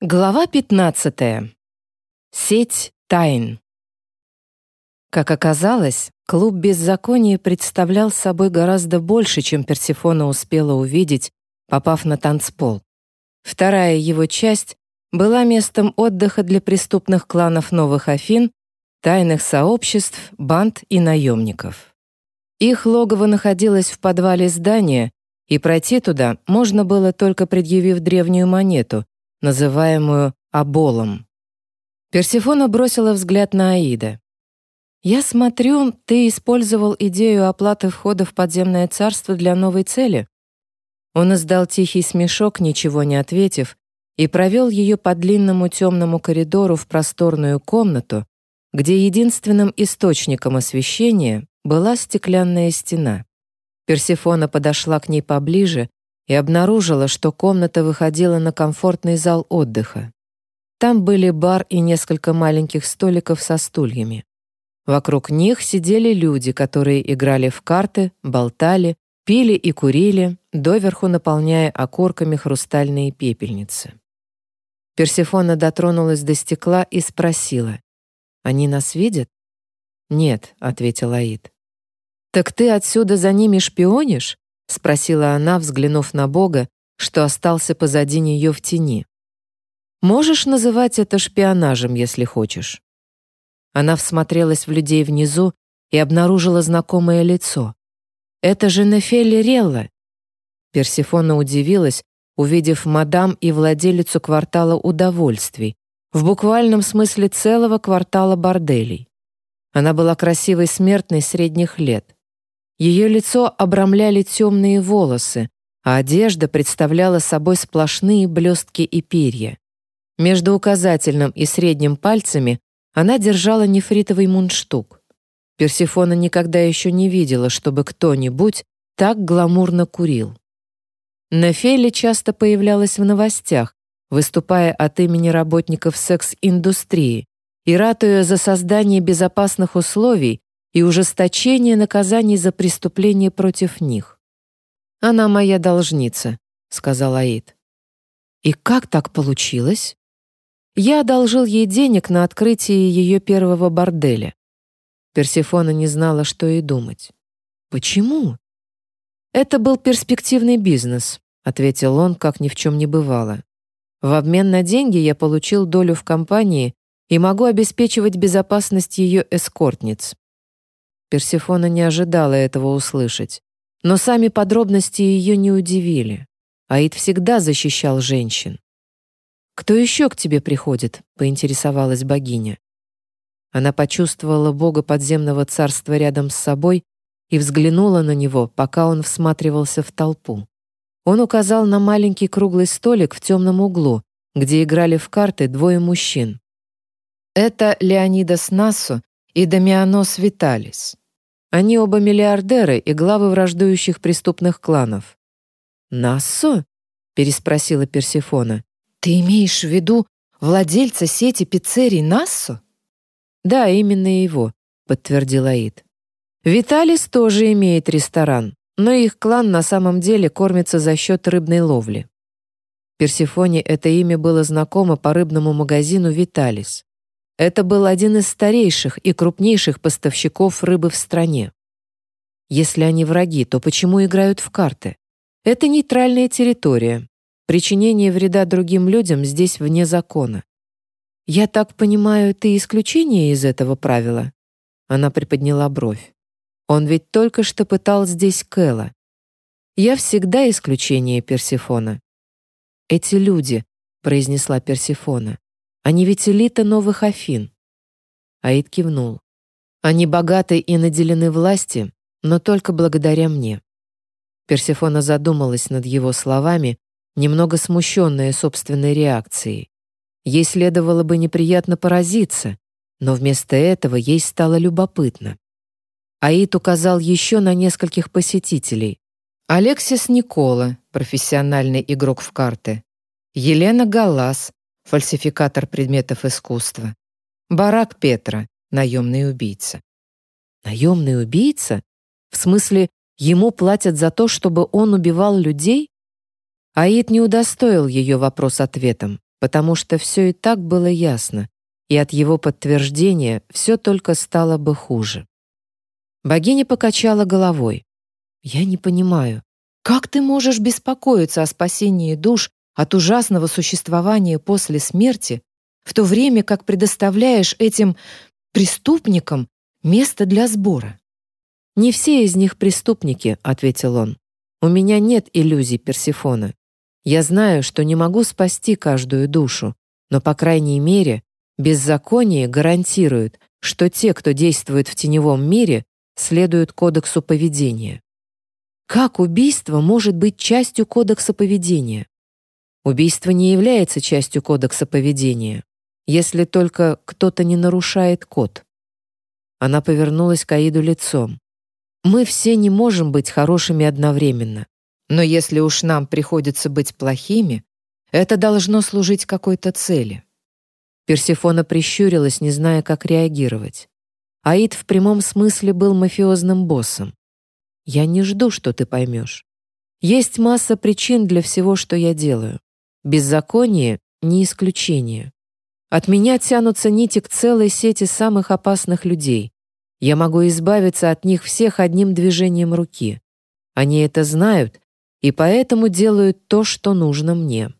Глава 15. Сеть тайн. Как оказалось, клуб беззакония представлял собой гораздо больше, чем Персефона успела увидеть, попав на танцпол. Вторая его часть была местом отдыха для преступных кланов Новых Афин, тайных сообществ, банд и наемников. Их логово находилось в подвале здания, и пройти туда можно было только предъявив древнюю монету — называемую Аболом. Персефона бросила взгляд на Аида. «Я смотрю, ты использовал идею оплаты входа в подземное царство для новой цели?» Он издал тихий смешок, ничего не ответив, и провел ее по длинному темному коридору в просторную комнату, где единственным источником освещения была стеклянная стена. Персефона подошла к ней поближе и обнаружила, что комната выходила на комфортный зал отдыха. Там были бар и несколько маленьких столиков со стульями. Вокруг них сидели люди, которые играли в карты, болтали, пили и курили, доверху наполняя окурками хрустальные пепельницы. Персефона дотронулась до стекла и спросила, «Они нас видят?» «Нет», — ответил Аид. «Так ты отсюда за ними шпионишь?» — спросила она, взглянув на Бога, что остался позади нее в тени. «Можешь называть это шпионажем, если хочешь». Она всмотрелась в людей внизу и обнаружила знакомое лицо. «Это же Нефели Релла!» Персифона удивилась, увидев мадам и владелицу квартала удовольствий, в буквальном смысле целого квартала борделей. Она была красивой смертной средних лет. Ее лицо обрамляли темные волосы, а одежда представляла собой сплошные блестки и перья. Между указательным и средним пальцами она держала нефритовый мундштук. Персифона никогда еще не видела, чтобы кто-нибудь так гламурно курил. Нефели часто появлялась в новостях, выступая от имени работников секс-индустрии и ратуя за создание безопасных условий и ужесточение наказаний за преступления против них. «Она моя должница», — сказал Аид. «И как так получилось?» Я одолжил ей денег на открытие ее первого борделя. Персефона не знала, что и думать. «Почему?» «Это был перспективный бизнес», — ответил он, как ни в чем не бывало. «В обмен на деньги я получил долю в компании и могу обеспечивать безопасность ее эскортниц. Персефона не ожидала этого услышать. Но сами подробности ее не удивили. Аид всегда защищал женщин. «Кто еще к тебе приходит?» — поинтересовалась богиня. Она почувствовала бога подземного царства рядом с собой и взглянула на него, пока он всматривался в толпу. Он указал на маленький круглый столик в темном углу, где играли в карты двое мужчин. Это Леонидас Нассо и Дамианос Виталис. Они оба миллиардеры и главы враждующих преступных кланов. «Нассо?» — переспросила Персефона. «Ты имеешь в виду владельца сети пиццерий Нассо?» «Да, именно его», — подтвердил Аид. «Виталис тоже имеет ресторан, но их клан на самом деле кормится за счет рыбной ловли». Персефоне это имя было знакомо по рыбному магазину «Виталис». Это был один из старейших и крупнейших поставщиков рыбы в стране. Если они враги, то почему играют в карты? Это нейтральная территория. Причинение вреда другим людям здесь вне закона. Я так понимаю, ты исключение из этого правила? Она приподняла бровь. Он ведь только что пытал здесь Кэла. Я всегда исключение Персефона. Эти люди, произнесла Персефона. Они ведь элита новых Афин. Аид кивнул. Они богаты и наделены властью, но только благодаря мне. Персефона задумалась над его словами, немного смущенная собственной реакцией. Ей следовало бы неприятно поразиться, но вместо этого ей стало любопытно. Аид указал еще на нескольких посетителей. Алексис Никола, профессиональный игрок в карты. Елена Галас, фальсификатор предметов искусства. Барак Петра, наемный убийца. Наемный убийца? В смысле, ему платят за то, чтобы он убивал людей? Аид не удостоил ее вопрос ответом. потому что все и так было ясно, и от его подтверждения все только стало бы хуже. Богиня покачала головой. «Я не понимаю, как ты можешь беспокоиться о спасении душ от ужасного существования после смерти, в то время как предоставляешь этим преступникам место для сбора?» «Не все из них преступники», — ответил он. «У меня нет иллюзий Персифона. Я знаю, что не могу спасти каждую душу, но, по крайней мере, беззаконие гарантирует, что те, кто действует в теневом мире, следуют кодексу поведения. Как убийство может быть частью кодекса поведения? Убийство не является частью кодекса поведения, если только кто-то не нарушает код. Она повернулась к Аиду лицом. Мы все не можем быть хорошими одновременно. Но если уж нам приходится быть плохими, это должно служить какой-то цели. Персефона прищурилась, не зная, как реагировать. Аид в прямом смысле был мафиозным боссом. Я не жду, что ты поймешь. Есть масса причин для всего, что я делаю. Беззаконие — не исключение. От меня тянутся нити к целой сети самых опасных людей. Я могу избавиться от них всех одним движением руки. Они это знают и поэтому делают то, что нужно мне».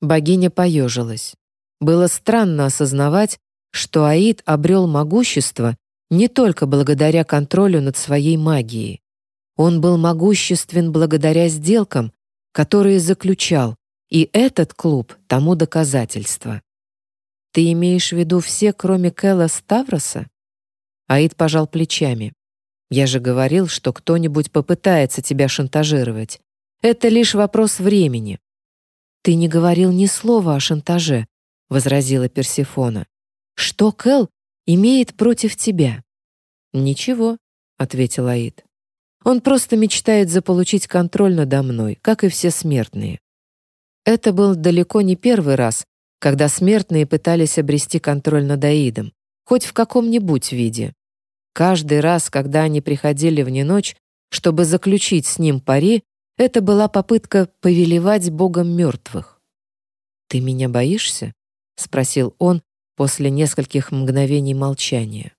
Богиня поежилась. Было странно осознавать, что Аид обрел могущество не только благодаря контролю над своей магией. Он был могуществен благодаря сделкам, которые заключал, и этот клуб тому доказательство. «Ты имеешь в виду все, кроме Кэлла Ставроса?» Аид пожал плечами. «Я же говорил, что кто-нибудь попытается тебя шантажировать. Это лишь вопрос времени». «Ты не говорил ни слова о шантаже», — возразила Персифона. «Что Кэл имеет против тебя?» «Ничего», — ответил Аид. «Он просто мечтает заполучить контроль надо мной, как и все смертные». Это был далеко не первый раз, когда смертные пытались обрести контроль над Аидом, хоть в каком-нибудь виде. Каждый раз, когда они приходили в неночь, чтобы заключить с ним пари, это была попытка повелевать богом мертвых. «Ты меня боишься?» — спросил он после нескольких мгновений молчания.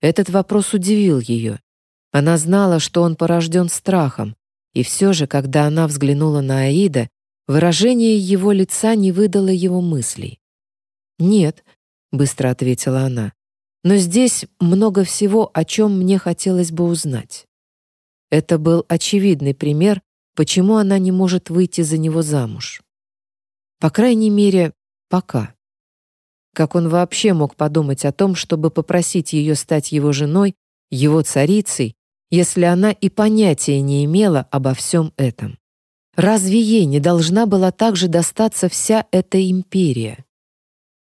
Этот вопрос удивил ее. Она знала, что он порожден страхом, и все же, когда она взглянула на Аида, выражение его лица не выдало его мыслей. «Нет», — быстро ответила она, «но здесь много всего, о чем мне хотелось бы узнать». Это был очевидный пример, почему она не может выйти за него замуж. По крайней мере, пока. Как он вообще мог подумать о том, чтобы попросить ее стать его женой, его царицей, если она и понятия не имела обо всем этом? Разве ей не должна была также достаться вся эта империя?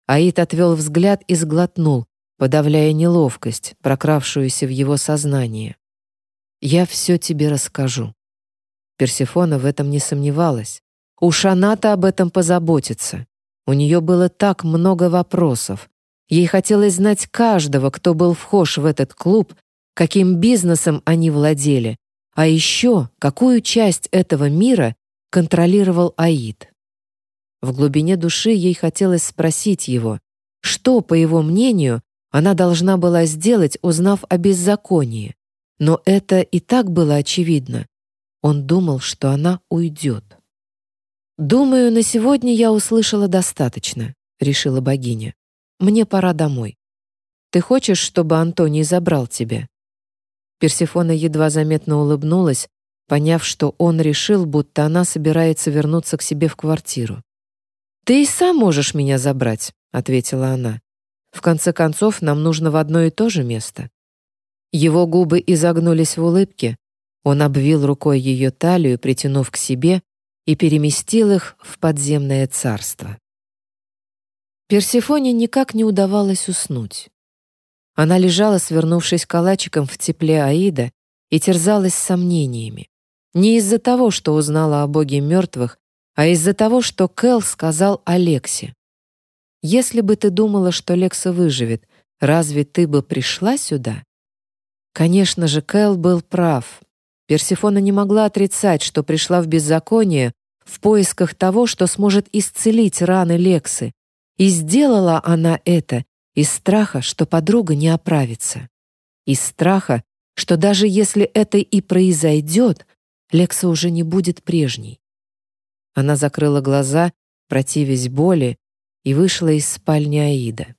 Аид отвел взгляд и сглотнул, подавляя неловкость, прокравшуюся в его сознание. Я все тебе расскажу». Персефона в этом не сомневалась. Уж она-то об этом позаботится. У нее было так много вопросов. Ей хотелось знать каждого, кто был вхож в этот клуб, каким бизнесом они владели, а еще какую часть этого мира контролировал Аид. В глубине души ей хотелось спросить его, что, по его мнению, она должна была сделать, узнав о беззаконии. Но это и так было очевидно. Он думал, что она уйдет. «Думаю, на сегодня я услышала достаточно», — решила богиня. «Мне пора домой. Ты хочешь, чтобы Антоний забрал тебя?» Персефона едва заметно улыбнулась, поняв, что он решил, будто она собирается вернуться к себе в квартиру. «Ты и сам можешь меня забрать», — ответила она. «В конце концов, нам нужно в одно и то же место». Его губы изогнулись в улыбке. Он обвил рукой ее талию, притянув к себе, и переместил их в подземное царство. Персефоне никак не удавалось уснуть. Она лежала, свернувшись калачиком в тепле Аида, и терзалась сомнениями. Не из-за того, что узнала о боге мертвых, а из-за того, что Кэл сказал Алексе. «Если бы ты думала, что Лекса выживет, разве ты бы пришла сюда?» Конечно же, Кэл был прав. Персефона не могла отрицать, что пришла в беззаконие в поисках того, что сможет исцелить раны Лексы, и сделала она это из страха, что подруга не оправится. Из страха, что даже если это и произойдет, Лекса уже не будет прежней. Она закрыла глаза, противясь боли, и вышла из спальни Аида.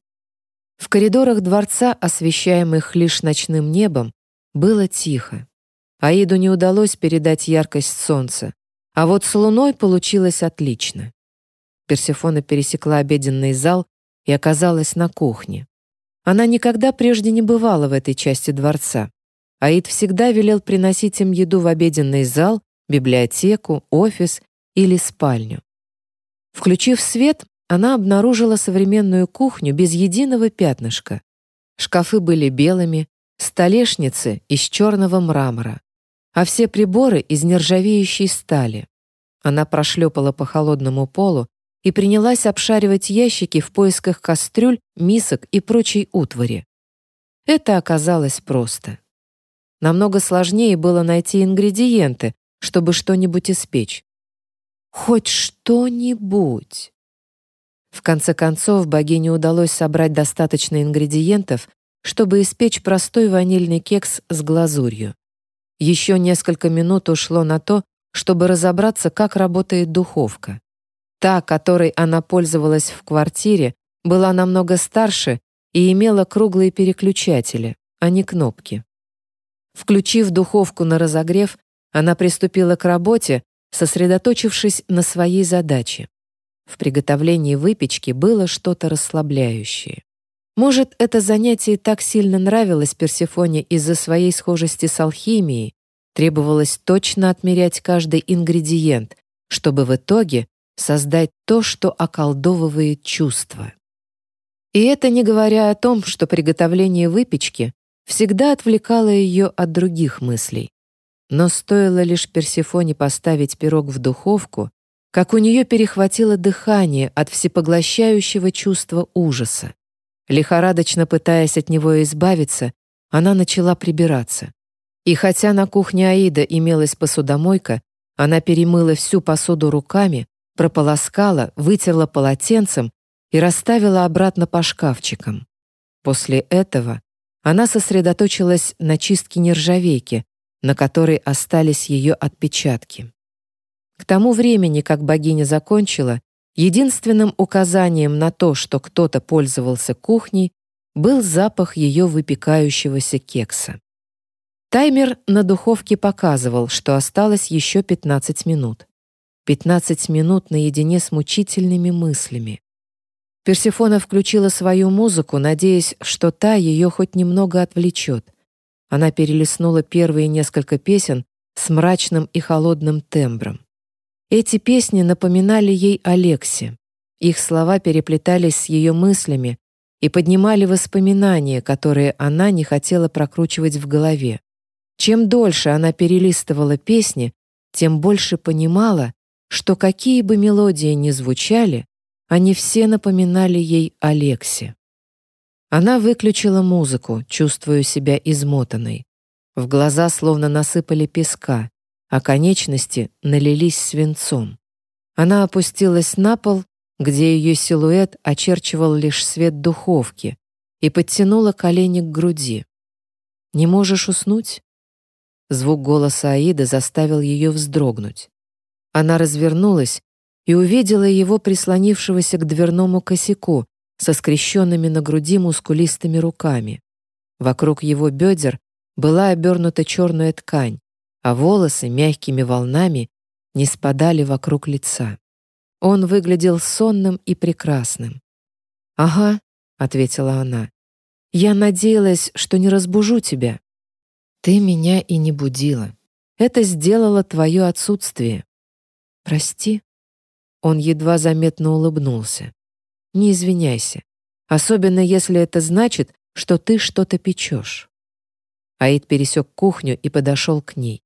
В коридорах дворца, освещаемых лишь ночным небом, было тихо. Аиду не удалось передать яркость солнца, а вот с луной получилось отлично. Персефона пересекла обеденный зал и оказалась на кухне. Она никогда прежде не бывала в этой части дворца. Аид всегда велел приносить им еду в обеденный зал, библиотеку, офис или спальню. Включив свет, она обнаружила современную кухню без единого пятнышка. Шкафы были белыми, столешницы из черного мрамора, а все приборы из нержавеющей стали. Она прошлепала по холодному полу и принялась обшаривать ящики в поисках кастрюль, мисок и прочей утвари. Это оказалось просто. Намного сложнее было найти ингредиенты, чтобы что-нибудь испечь. Хоть что-нибудь. В конце концов, богине удалось собрать достаточно ингредиентов, чтобы испечь простой ванильный кекс с глазурью. Еще несколько минут ушло на то, чтобы разобраться, как работает духовка. Та, которой она пользовалась в квартире, была намного старше и имела круглые переключатели, а не кнопки. Включив духовку на разогрев, она приступила к работе, сосредоточившись на своей задаче. В приготовлении выпечки было что-то расслабляющее. Может, это занятие так сильно нравилось Персефоне из-за своей схожести с алхимией, требовалось точно отмерять каждый ингредиент, чтобы в итоге создать то, что околдовывает чувства. И это не говоря о том, что приготовление выпечки всегда отвлекало ее от других мыслей. Но стоило лишь Персефоне поставить пирог в духовку, как у нее перехватило дыхание от всепоглощающего чувства ужаса. Лихорадочно пытаясь от него избавиться, она начала прибираться. И хотя на кухне Аида имелась посудомойка, она перемыла всю посуду руками, прополоскала, вытерла полотенцем и расставила обратно по шкафчикам. После этого она сосредоточилась на чистке нержавейки, на которой остались ее отпечатки. К тому времени, как богиня закончила, единственным указанием на то, что кто-то пользовался кухней, был запах ее выпекающегося кекса. Таймер на духовке показывал, что осталось еще 15 минут. 15 минут наедине с мучительными мыслями. Персефона включила свою музыку, надеясь, что та ее хоть немного отвлечет. Она перелистнула первые несколько песен с мрачным и холодным тембром. Эти песни напоминали ей Алексе. Их слова переплетались с ее мыслями и поднимали воспоминания, которые она не хотела прокручивать в голове. Чем дольше она перелистывала песни, тем больше понимала, что какие бы мелодии ни звучали, они все напоминали ей Алексе. Она выключила музыку, чувствуя себя измотанной. В глаза словно насыпали песка, а конечности налились свинцом. Она опустилась на пол, где ее силуэт очерчивал лишь свет духовки, и подтянула колени к груди. «Не можешь уснуть?» Звук голоса Аида заставил ее вздрогнуть. Она развернулась и увидела его прислонившегося к дверному косяку со скрещенными на груди мускулистыми руками. Вокруг его бедер была обернута черная ткань, а волосы мягкими волнами не спадали вокруг лица. Он выглядел сонным и прекрасным. «Ага», — ответила она, — «я надеялась, что не разбужу тебя». «Ты меня и не будила. Это сделало твое отсутствие. «Прости». Он едва заметно улыбнулся. «Не извиняйся, особенно если это значит, что ты что-то печешь». Аид пересек кухню и подошел к ней.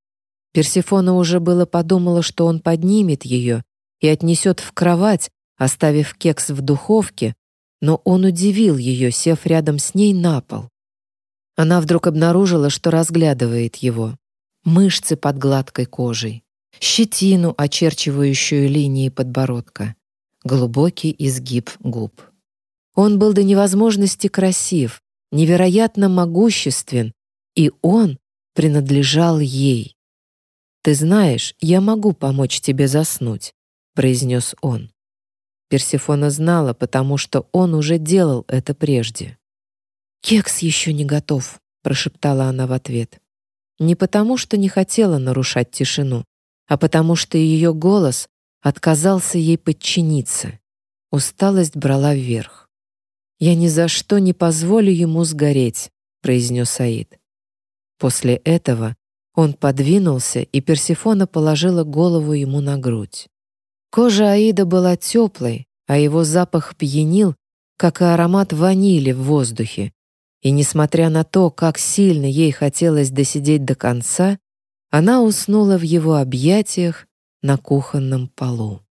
Персифона уже было подумала, что он поднимет ее и отнесет в кровать, оставив кекс в духовке, но он удивил ее, сев рядом с ней на пол. Она вдруг обнаружила, что разглядывает его. Мышцы под гладкой кожей, щетину, очерчивающую линии подбородка, глубокий изгиб губ. Он был до невозможности красив, невероятно могуществен, и он принадлежал ей. «Ты знаешь, я могу помочь тебе заснуть», — произнес он. Персифона знала, потому что он уже делал это прежде. «Кекс еще не готов», — прошептала она в ответ. Не потому, что не хотела нарушать тишину, а потому что ее голос отказался ей подчиниться. Усталость брала вверх. «Я ни за что не позволю ему сгореть», — произнес Аид. После этого он подвинулся, и Персифона положила голову ему на грудь. Кожа Аида была теплой, а его запах пьянил, как и аромат ванили в воздухе, и несмотря на то, как сильно ей хотелось досидеть до конца, она уснула в его объятиях на кухонном полу.